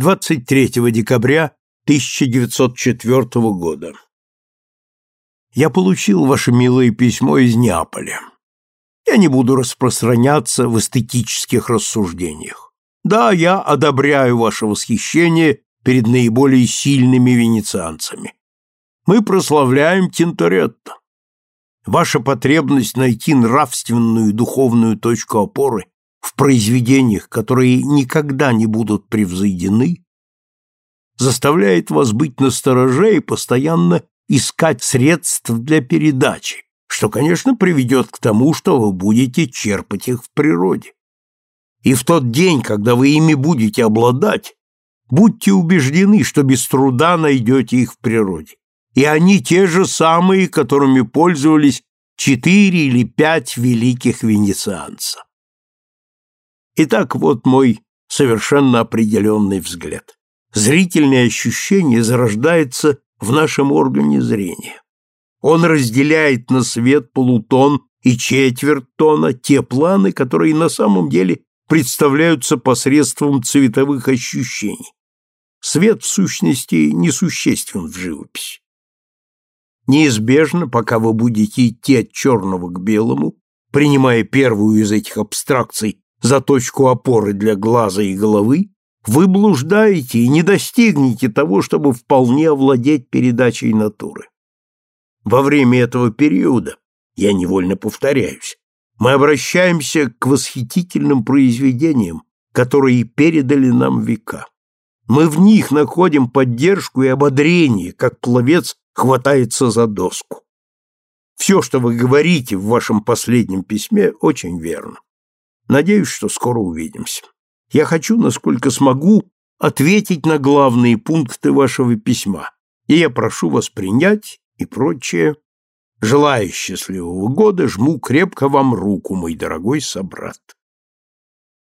23 декабря 1904 года. Я получил ваше милое письмо из Неаполя. Я не буду распространяться в эстетических рассуждениях. Да, я одобряю ваше восхищение перед наиболее сильными венецианцами. Мы прославляем Тинторетто. Ваша потребность найти нравственную и духовную точку опоры в произведениях, которые никогда не будут превзойдены, заставляет вас быть настороже и постоянно искать средств для передачи, что, конечно, приведет к тому, что вы будете черпать их в природе. И в тот день, когда вы ими будете обладать, будьте убеждены, что без труда найдете их в природе. И они те же самые, которыми пользовались четыре или пять великих венецианцев. Итак, вот мой совершенно определенный взгляд. Зрительное ощущение зарождается в нашем органе зрения. Он разделяет на свет полутон и четверть тона те планы, которые на самом деле представляются посредством цветовых ощущений. Свет, в сущности, несуществен в живописи. Неизбежно, пока вы будете идти от черного к белому, принимая первую из этих абстракций за точку опоры для глаза и головы, вы блуждаете и не достигнете того, чтобы вполне овладеть передачей натуры. Во время этого периода, я невольно повторяюсь, мы обращаемся к восхитительным произведениям, которые передали нам века. Мы в них находим поддержку и ободрение, как пловец хватается за доску. Все, что вы говорите в вашем последнем письме, очень верно. Надеюсь, что скоро увидимся. Я хочу, насколько смогу, ответить на главные пункты вашего письма, и я прошу вас принять и прочее. Желаю счастливого года, жму крепко вам руку, мой дорогой собрат.